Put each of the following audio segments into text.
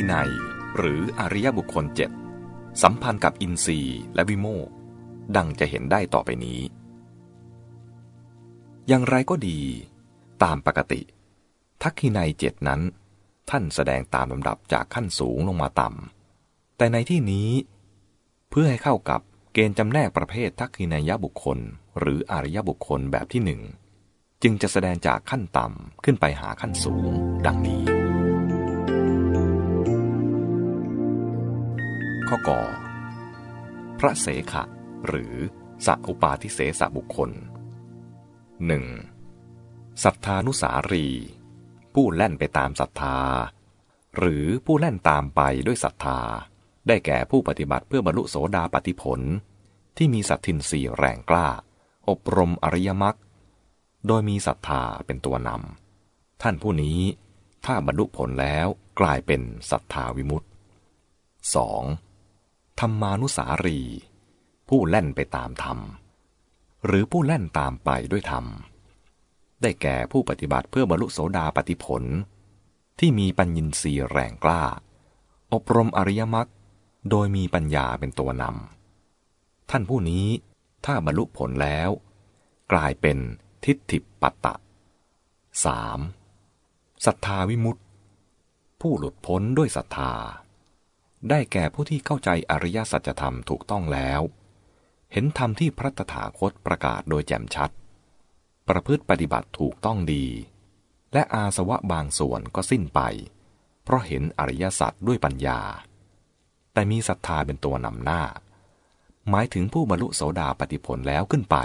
ินัย หรืออริยบุคคลเจ็ดสัมพันธ์กับอินทรีย์และวิโมกดังจะเห็นได้ต่อไปนี้ อย่างไรก็ดี ตามปกติ ทักขินัยเจ็ดนั้น ท่านแสดงตามลำดับจากขั้นสูงลงมาต่ำแต่ในที่นี้ เพื่อให้เข้ากับเกณฑ์จำแนกประเภททักขินายบุคคล หรืออริยบุคคลแบบที่หนึ่งจึงจะแสดงจากขั้นต่ำขึ้นไปหาขั้นสูง ดังนี้ ข้อกอพระเสขะ หรือสัอุปาทิเสสบุคคล 1. ศรัทธานุสารี ผู้แล่นไปตามศรัทธา หรือผู้แล่นตามไปด้วยศรัทธา ได้แก่ผู้ปฏิบัติเพื่อบรรลุโสดาปติผล ที่มีสัตทินสีแรงกล้า อบรมอริยมรรคโดยมีศรัทธาเป็นตัวนำท่านผู้นี้ถ้าบรรลุผลแล้วกลายเป็นศรัทธาวิมุตติ 2. ธรรมานุสารี ผู้แล่นไปตามธรรม หรือผู้แล่นตามไปด้วยธรรม ได้แก่ผู้ปฏิบัติเพื่อบรรลุโสดาปติผล ที่มีปัญญินทรีย์แรงกล้า อบรมอริยมรรคโดยมีปัญญาเป็นตัวนำท่านผู้นี้ถ้าบรรลุผลแล้ว กลายเป็นทิฏฐิปัตตะ 3. ศรัทธาวิมุตติ ผู้หลุดพ้นด้วยศรัทธา ได้แก่ผู้ที่เข้าใจอริยสัจธรรมถูกต้องแล้ว เห็นธรรมที่พระตถาคตประกาศโดยแจ่มชัด ประพฤติปฏิบัติถูกต้องดี และอาสวะบางส่วนก็สิ้นไป เพราะเห็นอริยสัจด้วยปัญญา แต่มีศรัทธาเป็นตัวนำหน้า หมายถึงผู้บรรลุโสดาปฏิผลแล้วขึ้นไป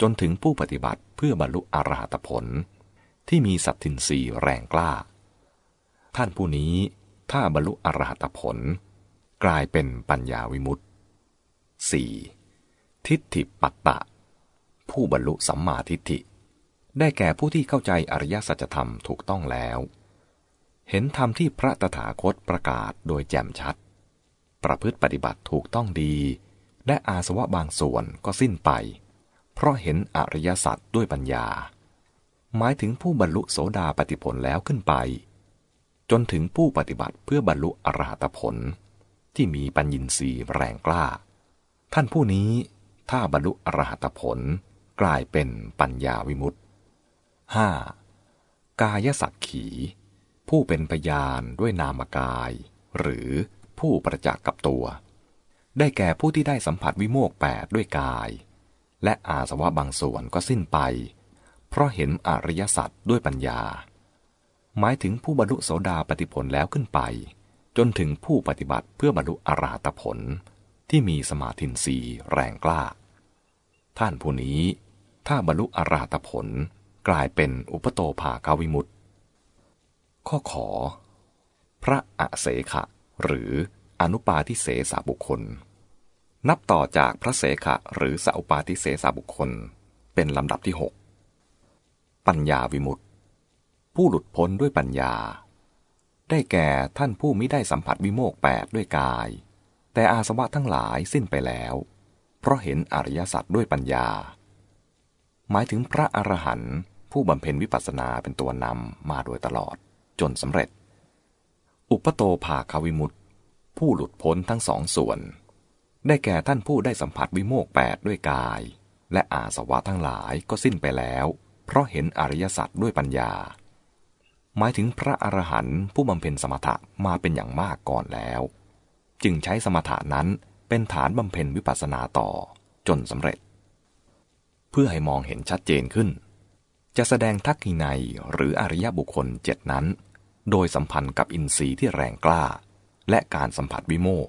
จนถึงผู้ปฏิบัติเพื่อบรรลุอรหัตผล ที่มีสัตทินรีแรงกล้า ท่านผู้นี้ ถ้าบรรลุอรหัตผล กลายเป็นปัญญาวิมุตติ 4. ทิฏฐิปัตตะ ผู้บรรลุสัมมาทิฏฐิ ได้แก่ผู้ที่เข้าใจอริยสัจธรรมถูกต้องแล้ว เห็นธรรมที่พระตถาคตประกาศโดยแจ่มชัด ประพฤติปฏิบัติถูกต้องดี และอาสวะบางส่วนก็สิ้นไป เพราะเห็นอริยสัจด้วยปัญญา หมายถึงผู้บรรลุโสดาปฏิผลแล้วขึ้นไป จนถึงผู้ปฏิบัติเพื่อบรรลุอรหัตผล ที่มีปัญญินทรีย์แรงกล้า ท่านผู้นี้ถ้าบรรลุอรหัตผลกลายเป็นปัญญาวิมุตติ 5. กายสักขี ผู้เป็นพยานด้วยนามกาย หรือผู้ประจักษ์กับตัว ได้แก่ผู้ที่ได้สัมผัสวิโมกแปดด้วยกาย และอาสวะบางส่วนก็สิ้นไป เพราะเห็นอริยสัจด้วยปัญญา หมายถึงผู้บรรลุโสดาปฏิผลแล้วขึ้นไป จนถึงผู้ปฏิบัติเพื่อบรรลุอรหัตผล ที่มีสมาธินสีแรงกล้า ท่านผู้นี้ ถ้าบรรลุอรหัตผลกลายเป็นอุปโตภาคาวิมุตติข้อขอ พระอเสขะ หรืออนุปาทิเสสาบุคคล นับต่อจากพระเสขะหรือสัพปาติเสสาบุคคล เป็นลำดับที่หกปัญญาวิมุตติ ผู้หลุดพ้นด้วยปัญญา ได้แก่ท่านผู้ไม่ได้สัมผัสวิโมกแปดด้วยกาย แต่อาสวะทั้งหลายสิ้นไปแล้ว เพราะเห็นอริยสัจด้วยปัญญา หมายถึงพระอรหันต์ผู้บำเพ็ญวิปัสสนาเป็นตัวนำมาโดยตลอดจนสำเร็จ อุปโตภาคาวิมุตติผู้หลุดพ้นทั้งสองส่วน ได้แก่ท่านผู้ได้สัมผัสวิโมกแปดด้วยกาย และอาสวะทั้งหลายก็สิ้นไปแล้ว เพราะเห็นอริยสัจด้วยปัญญา หมายถึงพระอรหันต์ผู้บำเพ็ญสมถะมาเป็นอย่างมากก่อนแล้ว จึงใช้สมถะนั้นเป็นฐานบำเพ็ญวิปัสสนาต่อจนสำเร็จ เพื่อให้มองเห็นชัดเจนขึ้น จะแสดงทักขินัยหรืออริยบุคคลเจ็ดนั้น โดยสัมพันธ์กับอินทรีย์ที่แรงกล้า และการสัมผัสวิโมก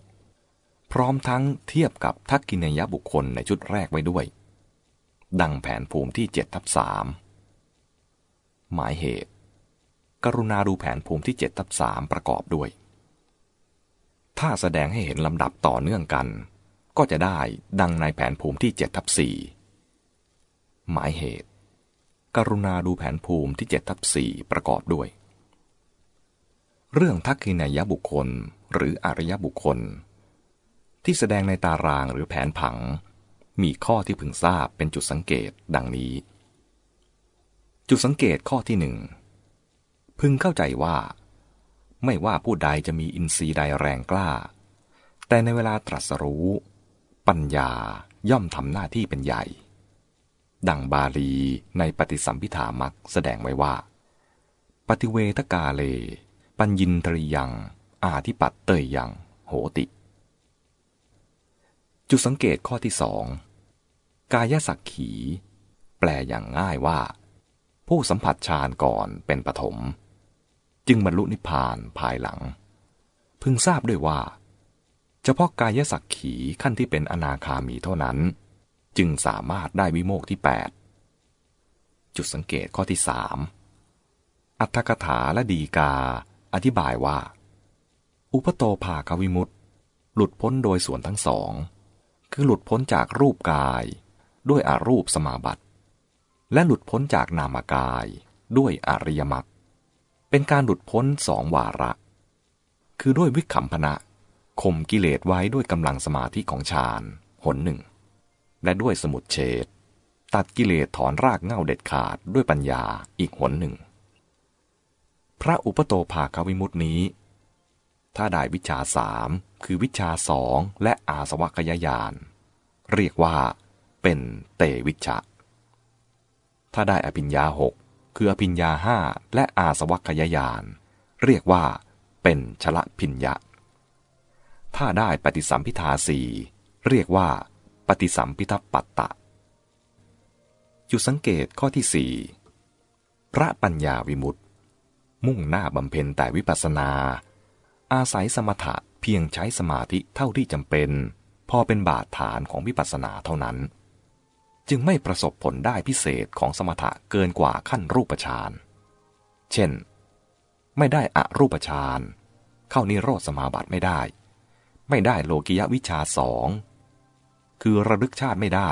พร้อมทั้งเทียบกับทักกินยบุคคลในชุดแรกไว้ด้วย ดังแผนภูมิที่เจ็ดทับสามหมายเหตุ กรุณาดูแผนภูมิที่เจ็ดทับสามประกอบด้วย ถ้าแสดงให้เห็นลำดับต่อเนื่องกัน ก็จะได้ดังในแผนภูมิที่เจ็ดทับสี่หมายเหตุ กรุณาดูแผนภูมิที่เจ็ดทับสี่ประกอบด้วย เรื่องทักกินยบุคคลหรืออริยบุคคล ที่แสดงในตารางหรือแผนผัง มีข้อที่พึงทราบเป็นจุดสังเกตดังนี้ จุดสังเกตข้อที่หนึ่ง พึงเข้าใจว่า ไม่ว่าผู้ใดจะมีอินทรีย์ใดแรงกล้า แต่ในเวลาตรัสรู้ ปัญญาย่อมทำหน้าที่เป็นใหญ่ ดังบาลีในปฏิสัมพิธามักแสดงไว้ว่า ปฏิเวทกาเล ปัญญินตรียัง อาทิปัตเตยยัง โหติ จุดสังเกตข้อที่สองกายสักขี แปลอย่างง่ายว่า ผู้สัมผัสฌานก่อนเป็นปฐม จึงบรรลุนิพพานภายหลัง พึงทราบด้วยว่า เฉพาะกายสักขีขั้นที่เป็นอนาคามีเท่านั้น จึงสามารถได้วิโมกที่ 8 จุดสังเกตข้อที่สามอัตถกถาและดีกา อธิบายว่า อุปโตภาควิมุตตหลุดพ้นโดยส่วนทั้งสอง คือหลุดพ้นจากรูปกาย ด้วยอารูปสมาบัติ และหลุดพ้นจากนามกาย ด้วยอริยมรรค เป็นการหลุดพ้นสองวาระ คือด้วยวิขำพนะข่มกิเลสไว้ด้วยกำลังสมาธิของฌานหนหนึ่ง และด้วยสมุดเฉดตัดกิเลสถอนรากเง่าเด็ดขาดด้วยปัญญาอีกหนหนึ่ง พระอุปโตภาควิมุตินี้ ถ้าได้วิชาสามคือวิชาสองและอาสวัคยายาน เรียกว่าเป็นเตวิชะ ถ้าได้อภิญญาหก คืออภิญญาห้าและอาสวัคยายาน เรียกว่า เป็นชละพิญญะ ถ้าได้ปฏิสัมพิทาสีเรียกว่า ปฏิสัมพิทัปัตตะ จุดสังเกตข้อที่สี่พระปัญญาวิมุตติ มุ่งหน้าบำเพ็ญแต่วิปัสนา อาศัยสมถะเพียงใช้สมาธิเท่าที่จำเป็น พอเป็นบาดฐานของวิปัสสนาเท่านั้น จึงไม่ประสบผลได้พิเศษของสมถะเกินกว่าขั้นรูปฌานเช่น ไม่ได้อรูปฌานเข้านิโรธสมาบัติไม่ได้ ไม่ได้โลกิยวิชาสองคือระลึกชาติไม่ได้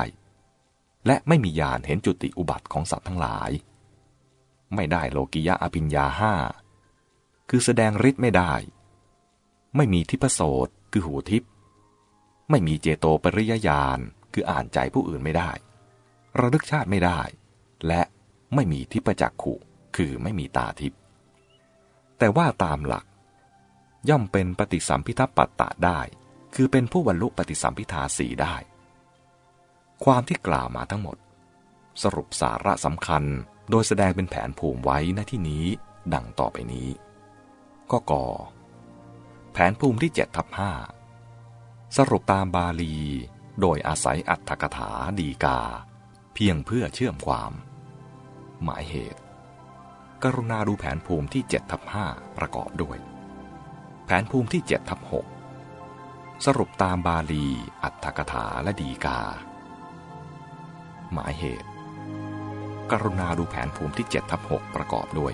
และไม่มีญาณเห็นจุติอุบัติของสัตว์ทั้งหลาย ไม่ได้โลกิยะอภิญญาห้าคือแสดงฤทธิ์ไม่ได้ ไม่มีทิพโสตคือหูทิพไม่มีเจโตปริยญาณคืออ่านใจผู้อื่นไม่ได้ ระลึกชาติไม่ได้ และไม่มีทิพจักขุคือไม่มีตาทิพแต่ว่าตามหลัก ย่อมเป็นปฏิสัมพิทัปปัตตะได้ คือเป็นผู้บรรลุปฏิสัมพิทาสีได้ ความที่กล่าวมาทั้งหมด สรุปสาระสำคัญโดยแสดงเป็นแผนภูมิไว้ในที่นี้ดังต่อไปนี้ ก็กอแผนภูมิที่7ทับห้าสรุปตามบาลี โดยอาศัยอัตถกถาดีกา เพียงเพื่อเชื่อมความ หมายเหตุ กรุณาดูแผนภูมิที่7ทับ5ประกอบด้วย แผนภูมิที่7ทับ6สรุปตามบาลี อัตถกถาและดีกา หมายเหตุ กรุณาดูแผนภูมิที่7ทับ6ประกอบด้วย